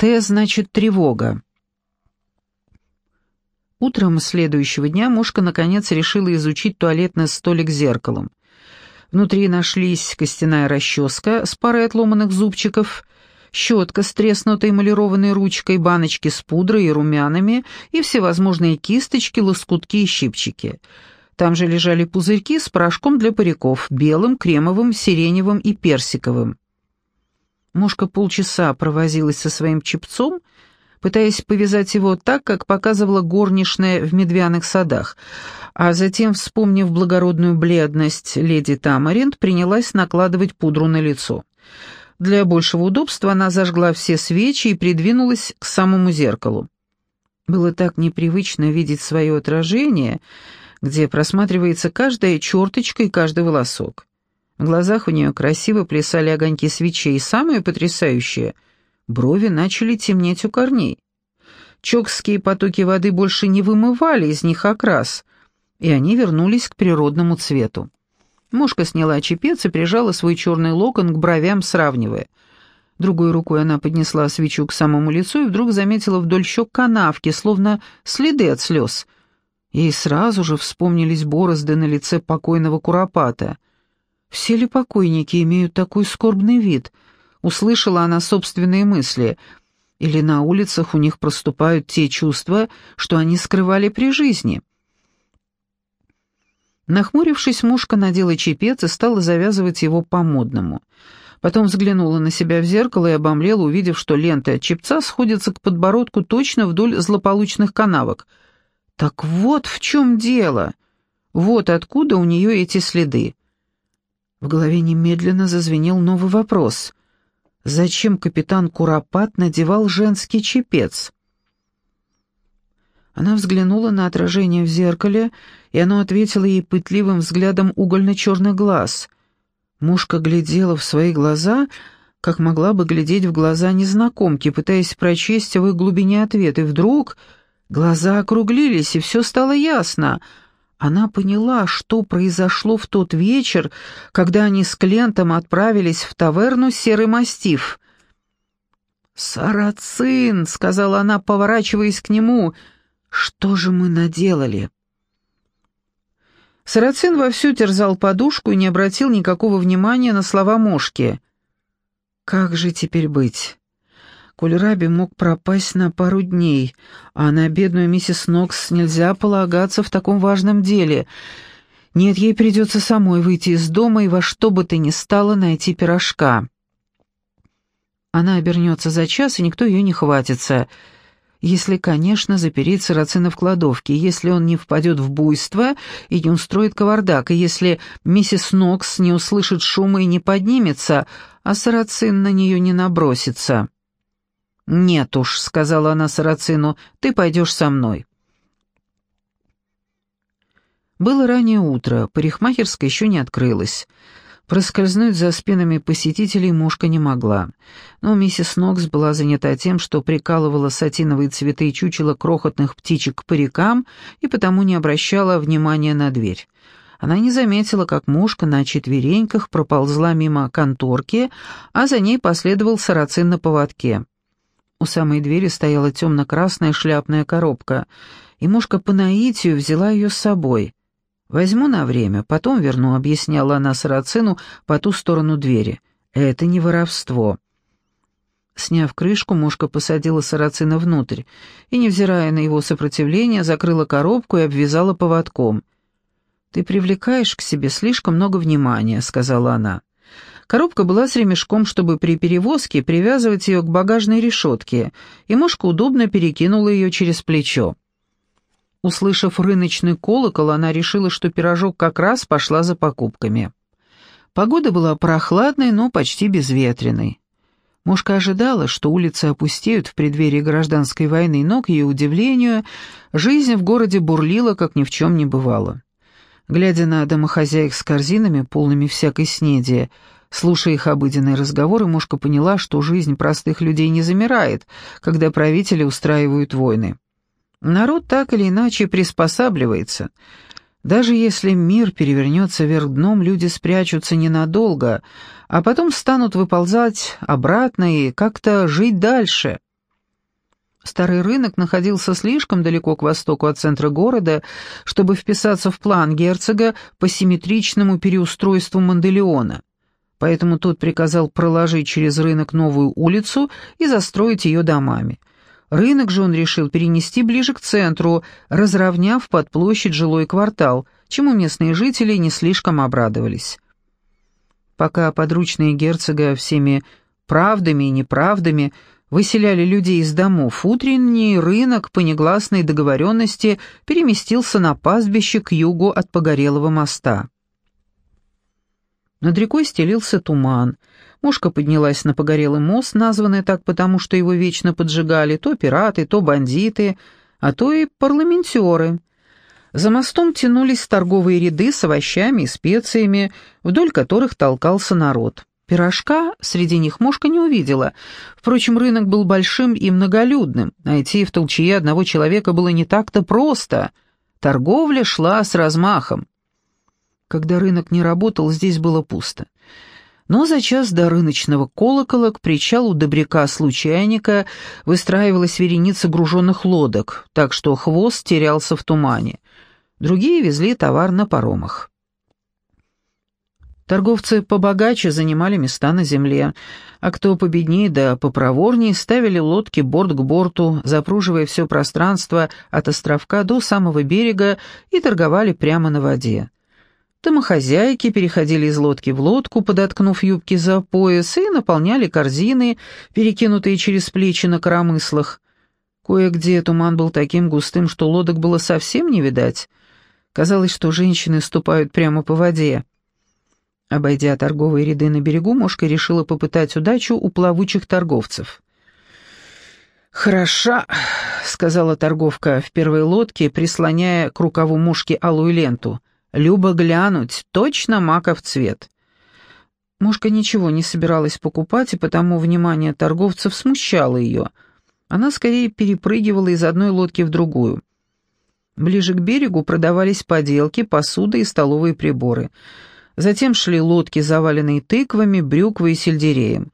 Т значит тревога. Утром следующего дня Мушка наконец решила изучить туалетный столик зеркалом. Внутри нашлись костяная расческа с парой отломанных зубчиков, щетка с треснутой эмалированной ручкой, баночки с пудрой и румянами и всевозможные кисточки, лоскутки и щипчики. Там же лежали пузырьки с порошком для париков, белым, кремовым, сиреневым и персиковым. Мушка полчаса провозилась со своим чепцом, пытаясь повязать его так, как показывала горничная в медвяных садах, а затем, вспомнив благородную бледность леди Тамаринт, принялась накладывать пудру на лицо. Для большего удобства она зажгла все свечи и придвинулась к самому зеркалу. Было так непривычно видеть свое отражение, где просматривается каждая черточка и каждый волосок. В глазах у нее красиво плясали огоньки свечей, и самое потрясающее — брови начали темнеть у корней. Чокские потоки воды больше не вымывали из них окрас, и они вернулись к природному цвету. Мушка сняла чепец и прижала свой черный локон к бровям, сравнивая. Другой рукой она поднесла свечу к самому лицу и вдруг заметила вдоль щек канавки, словно следы от слез. Ей сразу же вспомнились борозды на лице покойного Куропата. «Все ли покойники имеют такой скорбный вид?» Услышала она собственные мысли. Или на улицах у них проступают те чувства, что они скрывали при жизни?» Нахмурившись, мушка надела чепец и стала завязывать его по-модному. Потом взглянула на себя в зеркало и обомлела, увидев, что ленты от чепца сходятся к подбородку точно вдоль злополучных канавок. Так вот в чем дело. Вот откуда у нее эти следы. В голове немедленно зазвенел новый вопрос. Зачем капитан Куропат надевал женский чепец? Она взглянула на отражение в зеркале, и оно ответило ей пытливым взглядом угольно-черных глаз. Мушка глядела в свои глаза, как могла бы глядеть в глаза незнакомки, пытаясь прочесть в их глубине ответ, и вдруг глаза округлились, и все стало ясно. Она поняла, что произошло в тот вечер, когда они с Клентом отправились в таверну «Серый мастиф». «Сарацин!» — сказала она, поворачиваясь к нему — что же мы наделали? Сарацин вовсю терзал подушку и не обратил никакого внимания на слова мошки. Как же теперь быть? Кульраби мог пропасть на пару дней, а на бедную миссис Нокс нельзя полагаться в таком важном деле. Нет, ей придется самой выйти из дома и во что бы то ни стало найти пирожка. Она обернется за час, и никто ее не хватится — если, конечно, запереть сарацина в кладовке, если он не впадет в буйство и не устроит кавардак, и если миссис Нокс не услышит шума и не поднимется, а сарацин на нее не набросится. «Нет уж», — сказала она сарацину, — «ты пойдешь со мной». Было раннее утро, парикмахерская еще не открылась. Проскользнуть за спинами посетителей мушка не могла, но миссис Нокс была занята тем, что прикалывала сатиновые цветы и чучело крохотных птичек к парикам и потому не обращала внимания на дверь. Она не заметила, как мушка на четвереньках проползла мимо конторки, а за ней последовал сарацин на поводке. У самой двери стояла темно-красная шляпная коробка, и мушка по наитию взяла ее с собой — «Возьму на время, потом верну», — объясняла она Сарацину по ту сторону двери. «Это не воровство». Сняв крышку, мушка посадила Сарацина внутрь и, невзирая на его сопротивление, закрыла коробку и обвязала поводком. «Ты привлекаешь к себе слишком много внимания», — сказала она. Коробка была с ремешком, чтобы при перевозке привязывать ее к багажной решетке, и мушка удобно перекинула ее через плечо. Услышав рыночный колокол, она решила, что пирожок как раз пошла за покупками. Погода была прохладной, но почти безветренной. Мушка ожидала, что улицы опустеют в преддверии гражданской войны, но, к ее удивлению, жизнь в городе бурлила, как ни в чем не бывало. Глядя на домохозяек с корзинами, полными всякой снеди, слушая их обыденные разговоры, Мушка поняла, что жизнь простых людей не замирает, когда правители устраивают войны. Народ так или иначе приспосабливается. Даже если мир перевернется вверх дном, люди спрячутся ненадолго, а потом станут выползать обратно и как-то жить дальше. Старый рынок находился слишком далеко к востоку от центра города, чтобы вписаться в план герцога по симметричному переустройству Манделеона. Поэтому тот приказал проложить через рынок новую улицу и застроить ее домами. Рынок же он решил перенести ближе к центру, разровняв под площадь жилой квартал, чему местные жители не слишком обрадовались. Пока подручные герцога всеми правдами и неправдами выселяли людей из домов, утренний рынок по негласной договоренности переместился на пастбище к югу от Погорелого моста. Над рекой стелился туман. Мушка поднялась на Погорелый мост, названный так потому, что его вечно поджигали то пираты, то бандиты, а то и парламентеры. За мостом тянулись торговые ряды с овощами и специями, вдоль которых толкался народ. Пирожка среди них мушка не увидела. Впрочем, рынок был большим и многолюдным. Найти в толчье одного человека было не так-то просто. Торговля шла с размахом. Когда рынок не работал, здесь было пусто. Но за час до рыночного колокола к причалу добряка-случайника выстраивалась вереница груженных лодок, так что хвост терялся в тумане. Другие везли товар на паромах. Торговцы побогаче занимали места на земле, а кто победнее да попроворнее ставили лодки борт к борту, запруживая все пространство от островка до самого берега и торговали прямо на воде. Домохозяйки переходили из лодки в лодку, подоткнув юбки за пояс, и наполняли корзины, перекинутые через плечи на коромыслах. Кое-где туман был таким густым, что лодок было совсем не видать. Казалось, что женщины ступают прямо по воде. Обойдя торговые ряды на берегу, Мошка решила попытать удачу у плавучих торговцев. «Хороша», — сказала торговка в первой лодке, прислоняя к рукаву мушки алую ленту. «Люба глянуть, точно маков цвет». Мушка ничего не собиралась покупать, и потому внимание торговцев смущало ее. Она скорее перепрыгивала из одной лодки в другую. Ближе к берегу продавались поделки, посуда и столовые приборы — Затем шли лодки, заваленные тыквами, брюквой и сельдереем.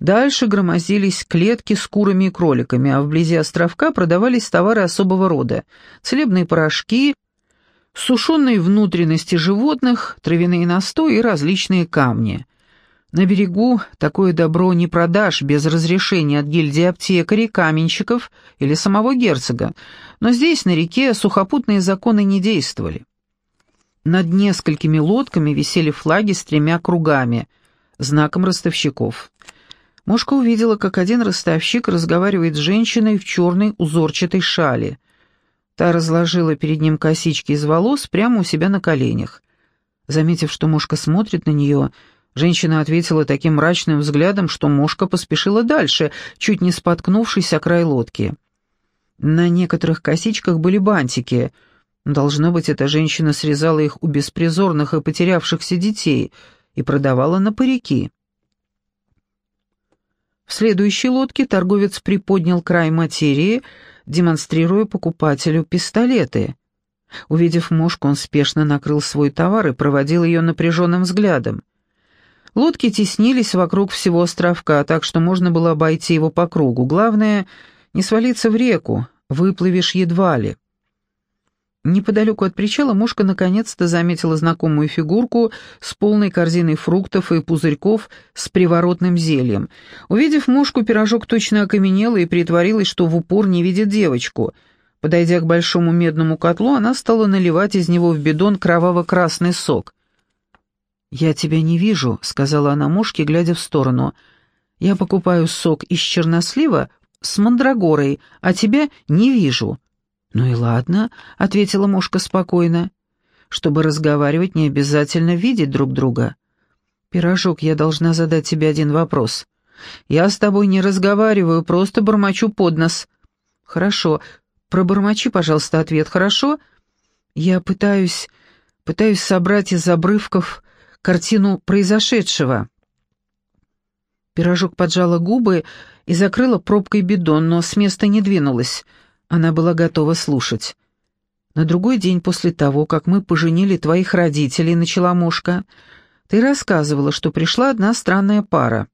Дальше громоздились клетки с курами и кроликами, а вблизи островка продавались товары особого рода. Целебные порошки, сушеные внутренности животных, травяные настои и различные камни. На берегу такое добро не продашь без разрешения от гильдии аптекарей, каменщиков или самого герцога, но здесь, на реке, сухопутные законы не действовали. Над несколькими лодками висели флаги с тремя кругами, знаком ростовщиков. Мошка увидела, как один ростовщик разговаривает с женщиной в черной узорчатой шали. Та разложила перед ним косички из волос прямо у себя на коленях. Заметив, что Мошка смотрит на нее, женщина ответила таким мрачным взглядом, что Мошка поспешила дальше, чуть не споткнувшись о край лодки. На некоторых косичках были бантики — Должно быть, эта женщина срезала их у беспризорных и потерявшихся детей и продавала на парики. В следующей лодке торговец приподнял край материи, демонстрируя покупателю пистолеты. Увидев мушку, он спешно накрыл свой товар и проводил ее напряженным взглядом. Лодки теснились вокруг всего островка, так что можно было обойти его по кругу. Главное — не свалиться в реку, выплывешь едва ли. Неподалеку от причала мушка наконец-то заметила знакомую фигурку с полной корзиной фруктов и пузырьков с приворотным зельем. Увидев мушку, пирожок точно окаменела и притворилась, что в упор не видит девочку. Подойдя к большому медному котлу, она стала наливать из него в бидон кроваво-красный сок. «Я тебя не вижу», — сказала она мушке, глядя в сторону. «Я покупаю сок из чернослива с мандрагорой, а тебя не вижу». «Ну и ладно», — ответила мушка спокойно. «Чтобы разговаривать, не обязательно видеть друг друга». «Пирожок, я должна задать тебе один вопрос. Я с тобой не разговариваю, просто бормочу под нос». «Хорошо. Пробормочи, пожалуйста, ответ, хорошо?» «Я пытаюсь... пытаюсь собрать из обрывков картину произошедшего». Пирожок поджала губы и закрыла пробкой бидон, но с места не двинулась — она была готова слушать. «На другой день после того, как мы поженили твоих родителей, — начала мушка, — ты рассказывала, что пришла одна странная пара.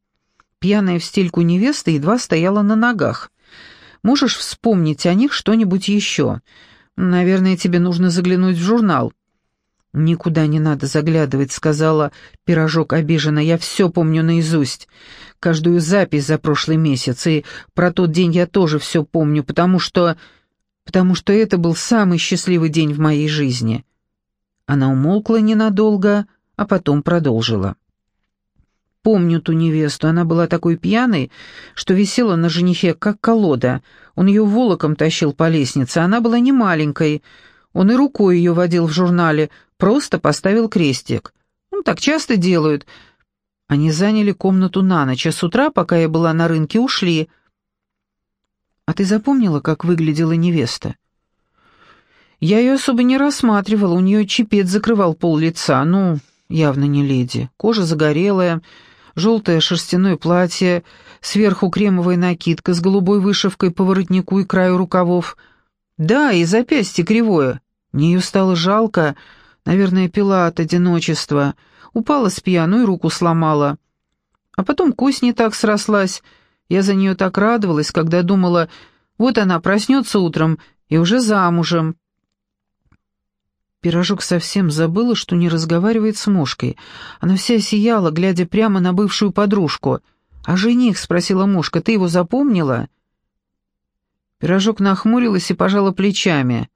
Пьяная в стельку невеста едва стояла на ногах. Можешь вспомнить о них что-нибудь еще? Наверное, тебе нужно заглянуть в журнал». «Никуда не надо заглядывать», — сказала пирожок обиженно. «Я все помню наизусть. Каждую запись за прошлый месяц. И про тот день я тоже все помню, потому что... потому что это был самый счастливый день в моей жизни». Она умолкла ненадолго, а потом продолжила. Помню ту невесту, она была такой пьяной, что висела на женихе, как колода. Он ее волоком тащил по лестнице, она была не маленькой. Он и рукой ее водил в журнале, просто поставил крестик. Ну, так часто делают. Они заняли комнату на ночь, а с утра, пока я была на рынке, ушли. А ты запомнила, как выглядела невеста? Я ее особо не рассматривала, у нее чепец закрывал пол лица, ну, явно не леди. Кожа загорелая, желтое шерстяное платье, сверху кремовая накидка с голубой вышивкой по воротнику и краю рукавов. Да, и запястье кривое. Мне ее стало жалко, наверное, пила от одиночества. Упала с пьяну и руку сломала. А потом кость не так срослась. Я за нее так радовалась, когда думала, вот она проснется утром и уже замужем. Пирожок совсем забыла, что не разговаривает с мушкой. Она вся сияла, глядя прямо на бывшую подружку. «А жених?» — спросила мушка. «Ты его запомнила?» Пирожок нахмурилась и пожала плечами.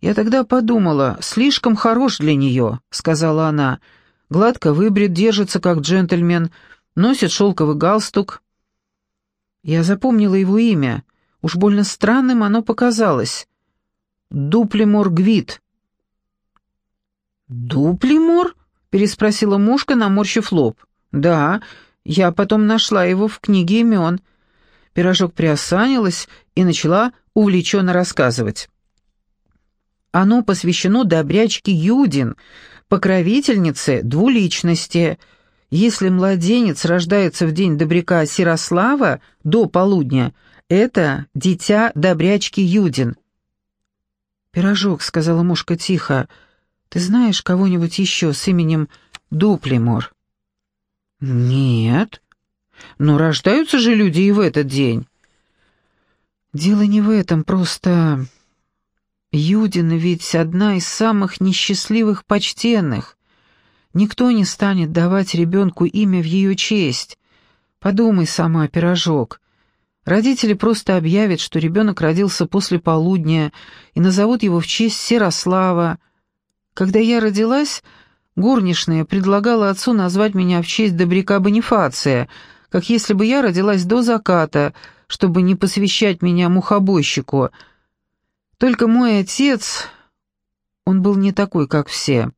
«Я тогда подумала, слишком хорош для нее», — сказала она. «Гладко выбрит, держится как джентльмен, носит шелковый галстук». Я запомнила его имя. Уж больно странным оно показалось. Дуплемор Гвит. «Дуплимор?» — переспросила мушка, наморщив лоб. «Да, я потом нашла его в книге имен». Пирожок приосанилась и начала увлеченно рассказывать. Оно посвящено добрячке Юдин, покровительнице двуличности. Если младенец рождается в день добряка Сирослава до полудня, это дитя добрячки Юдин. «Пирожок», — сказала мушка тихо, — ты знаешь кого-нибудь еще с именем Дуплимор?» «Нет. Но рождаются же люди и в этот день». «Дело не в этом, просто...» Юдина ведь одна из самых несчастливых почтенных. Никто не станет давать ребенку имя в ее честь. Подумай сама, пирожок. Родители просто объявят, что ребенок родился после полудня и назовут его в честь Серослава, когда я родилась, горничная предлагала отцу назвать меня в честь добряка Бонифация, как если бы я родилась до заката, чтобы не посвящать меня мухобойщику. Только мой отец, он был не такой, как все.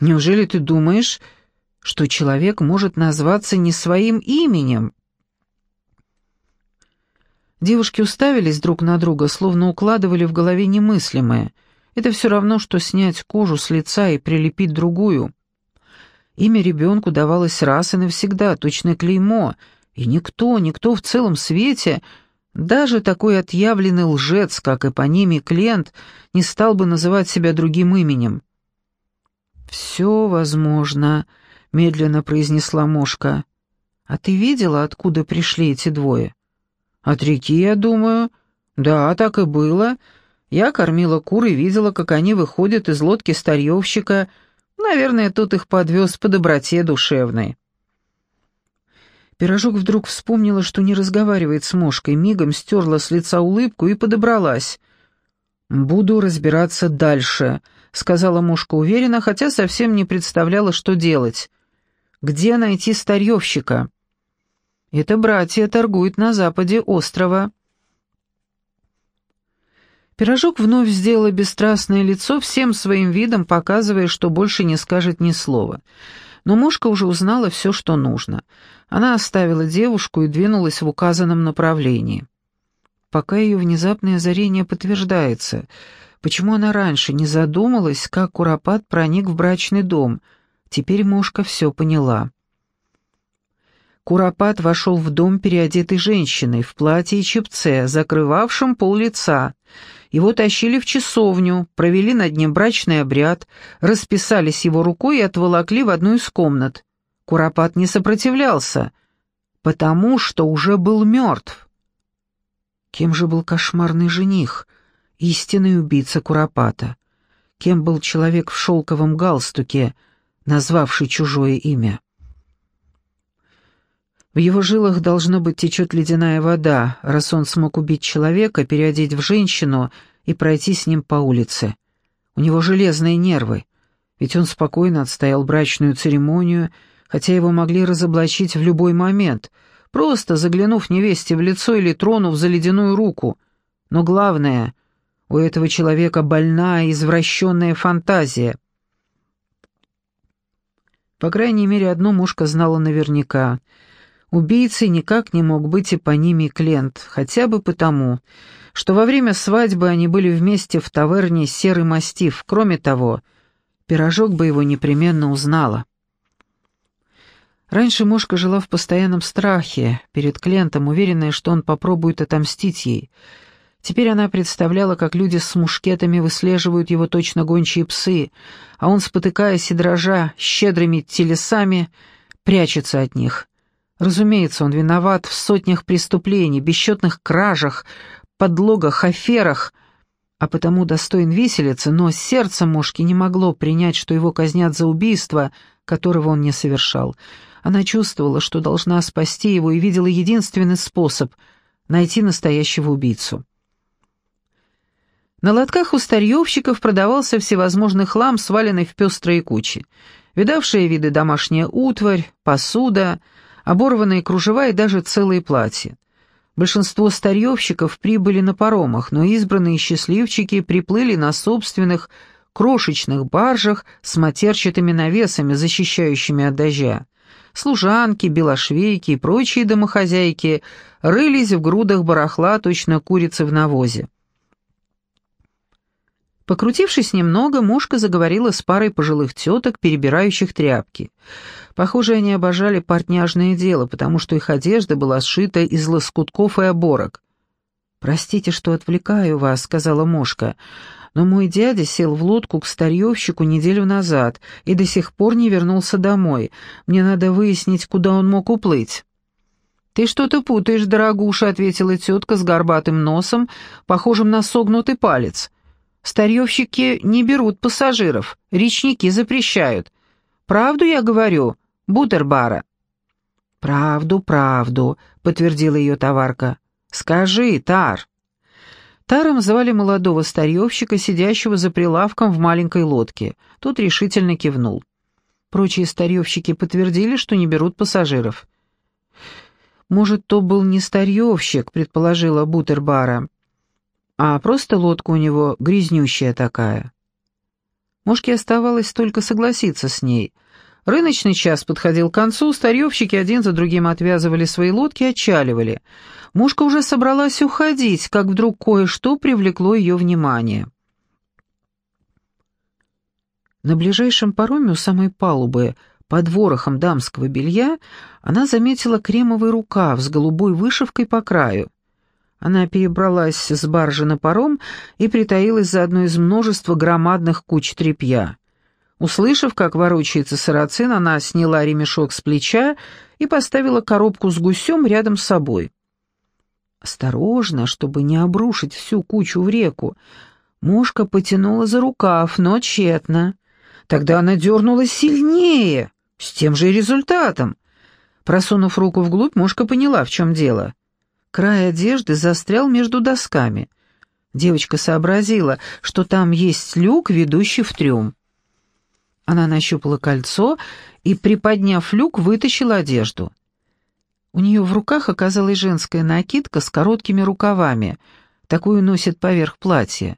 Неужели ты думаешь, что человек может назваться не своим именем? Девушки уставились друг на друга, словно укладывали в голове немыслимое — это все равно, что снять кожу с лица и прилепить другую. Имя ребенку давалось раз и навсегда, точное клеймо, и никто, никто в целом свете, даже такой отъявленный лжец, как эпонимий Клент, не стал бы называть себя другим именем. «Все возможно», — медленно произнесла Мошка. «А ты видела, откуда пришли эти двое?» «От реки, я думаю». «Да, так и было. Я кормила кур и видела, как они выходят из лодки старьевщика. Наверное, тут их подвез по доброте душевной. Пирожок вдруг вспомнила, что не разговаривает с мошкой, мигом стерла с лица улыбку и подобралась. «Буду разбираться дальше», — сказала мушка уверенно, хотя совсем не представляла, что делать. «Где найти старьевщика?» «Это братья торгуют на западе острова». Пирожок вновь сделала бесстрастное лицо, всем своим видом показывая, что больше не скажет ни слова. Но мушка уже узнала все, что нужно. Она оставила девушку и двинулась в указанном направлении. Пока ее внезапное озарение подтверждается, почему она раньше не задумалась, как Куропат проник в брачный дом, теперь мушка все поняла. Куропат вошел в дом переодетой женщиной в платье и чепце, закрывавшем пол лица, его тащили в часовню, провели над ним брачный обряд, расписались его рукой и отволокли в одну из комнат. Куропат не сопротивлялся, потому что уже был мертв. Кем же был кошмарный жених, истинный убийца Куропата? Кем был человек в шелковом галстуке, назвавший чужое имя? В его жилах, должно быть, течет ледяная вода, раз он смог убить человека, переодеть в женщину и пройти с ним по улице. У него железные нервы, ведь он спокойно отстоял брачную церемонию, хотя его могли разоблачить в любой момент, просто заглянув невесте в лицо или тронув за ледяную руку. Но главное, у этого человека больная, извращенная фантазия. По крайней мере, одно мушка знала наверняка — Убийцей никак не мог быть эпонимий Клент, хотя бы потому, что во время свадьбы они были вместе в таверне «Серый мастиф». Кроме того, пирожок бы его непременно узнала. Раньше Мошка жила в постоянном страхе перед Клентом, уверенная, что он попробует отомстить ей. Теперь она представляла, как люди с мушкетами выслеживают его точно гончие псы, а он, спотыкаясь и дрожа щедрыми телесами, прячется от них — Разумеется, он виноват в сотнях преступлений, бесчетных кражах, подлогах, аферах, а потому достоин виселицы, но сердце Мошки не могло принять, что его казнят за убийство, которого он не совершал. Она чувствовала, что должна спасти его, и видела единственный способ — найти настоящего убийцу. На лотках у старьевщиков продавался всевозможный хлам, сваленный в пестрые кучи. Видавшие виды домашняя утварь, посуда — оборванные кружева и даже целые платья. Большинство старьевщиков прибыли на паромах, но избранные счастливчики приплыли на собственных крошечных баржах с матерчатыми навесами, защищающими от дождя. Служанки, белошвейки и прочие домохозяйки рылись в грудах барахла, точно курицы в навозе. Покрутившись немного, мушка заговорила с парой пожилых теток, перебирающих тряпки. Похоже, они обожали портняжное дело, потому что их одежда была сшита из лоскутков и оборок. «Простите, что отвлекаю вас», — сказала мушка, «но мой дядя сел в лодку к старьевщику неделю назад и до сих пор не вернулся домой. Мне надо выяснить, куда он мог уплыть». «Ты что-то путаешь, дорогуша», — ответила тетка с горбатым носом, похожим на согнутый палец. Старьевщики не берут пассажиров, речники запрещают. Правду я говорю, Бутербара?» «Правду, правду», — подтвердила ее товарка. «Скажи, Тар». Таром звали молодого старьевщика, сидящего за прилавком в маленькой лодке. Тот решительно кивнул. Прочие старьевщики подтвердили, что не берут пассажиров. «Может, то был не старьевщик», — предположила Бутербара а просто лодка у него грязнющая такая. Мушке оставалось только согласиться с ней. Рыночный час подходил к концу, старьевщики один за другим отвязывали свои лодки и отчаливали. Мушка уже собралась уходить, как вдруг кое-что привлекло ее внимание. На ближайшем пароме у самой палубы, под ворохом дамского белья, она заметила кремовый рукав с голубой вышивкой по краю. Она перебралась с баржи на паром и притаилась за одной из множества громадных куч тряпья. Услышав, как ворочается сарацин, она сняла ремешок с плеча и поставила коробку с гусем рядом с собой. Осторожно, чтобы не обрушить всю кучу в реку, мушка потянула за рукав, но тщетно. Тогда она дернула сильнее, с тем же результатом. Просунув руку вглубь, мушка поняла, в чем дело. Край одежды застрял между досками. Девочка сообразила, что там есть люк, ведущий в трюм. Она нащупала кольцо и, приподняв люк, вытащила одежду. У нее в руках оказалась женская накидка с короткими рукавами. Такую носит поверх платья.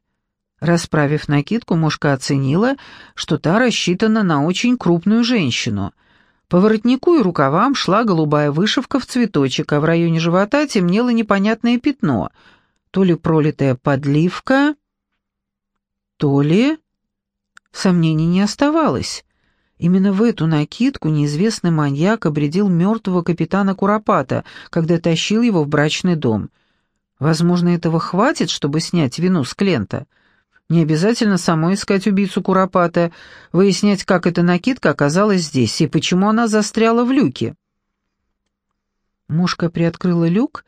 Расправив накидку, мушка оценила, что та рассчитана на очень крупную женщину — по воротнику и рукавам шла голубая вышивка в цветочек, а в районе живота темнело непонятное пятно. То ли пролитая подливка, то ли... Сомнений не оставалось. Именно в эту накидку неизвестный маньяк обредил мертвого капитана Куропата, когда тащил его в брачный дом. Возможно, этого хватит, чтобы снять вину с Клента — не обязательно самой искать убийцу Куропата, выяснять, как эта накидка оказалась здесь и почему она застряла в люке. Мушка приоткрыла люк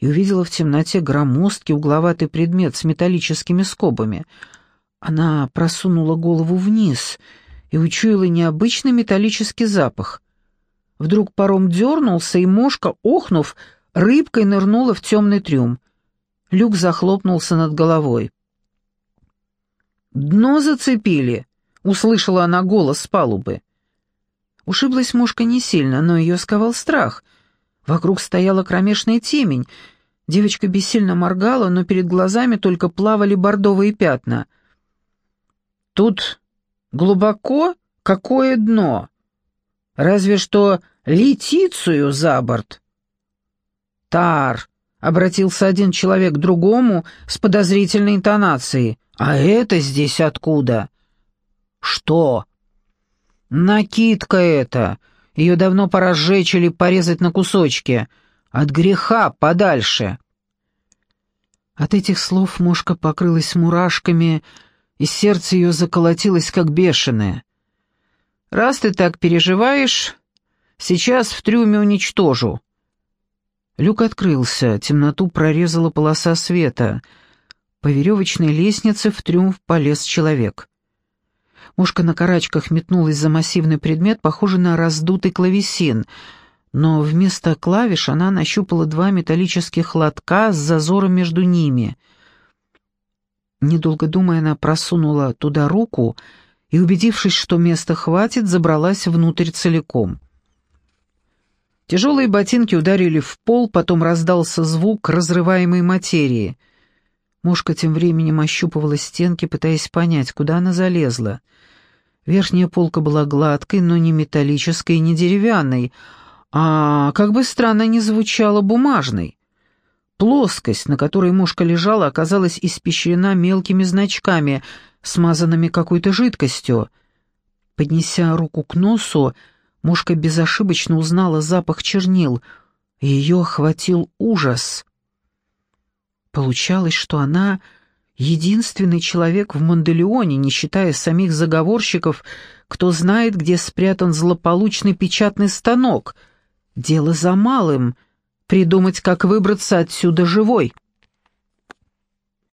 и увидела в темноте громоздкий угловатый предмет с металлическими скобами. Она просунула голову вниз и учуяла необычный металлический запах. Вдруг паром дернулся, и мошка, охнув, рыбкой нырнула в темный трюм. Люк захлопнулся над головой. «Дно зацепили!» — услышала она голос с палубы. Ушиблась мушка не сильно, но ее сковал страх. Вокруг стояла кромешная темень. Девочка бессильно моргала, но перед глазами только плавали бордовые пятна. «Тут глубоко какое дно? Разве что летицию за борт!» «Тар!» — обратился один человек к другому с подозрительной интонацией. «А это здесь откуда?» «Что?» «Накидка это. Ее давно пора сжечь или порезать на кусочки. От греха подальше». От этих слов мушка покрылась мурашками, и сердце ее заколотилось, как бешеное. «Раз ты так переживаешь, сейчас в трюме уничтожу». Люк открылся, темноту прорезала полоса света. По веревочной лестнице в трюм полез человек. Мушка на карачках метнулась за массивный предмет, похожий на раздутый клавесин, но вместо клавиш она нащупала два металлических лотка с зазором между ними. Недолго думая, она просунула туда руку и, убедившись, что места хватит, забралась внутрь целиком. Тяжелые ботинки ударили в пол, потом раздался звук разрываемой материи. Мушка тем временем ощупывала стенки, пытаясь понять, куда она залезла — Верхняя полка была гладкой, но не металлической и не деревянной, а, как бы странно ни звучало, бумажной. Плоскость, на которой мушка лежала, оказалась испещрена мелкими значками, смазанными какой-то жидкостью. Поднеся руку к носу, мушка безошибочно узнала запах чернил, ее охватил ужас. Получалось, что она Единственный человек в Манделеоне, не считая самих заговорщиков, кто знает, где спрятан злополучный печатный станок. Дело за малым — придумать, как выбраться отсюда живой.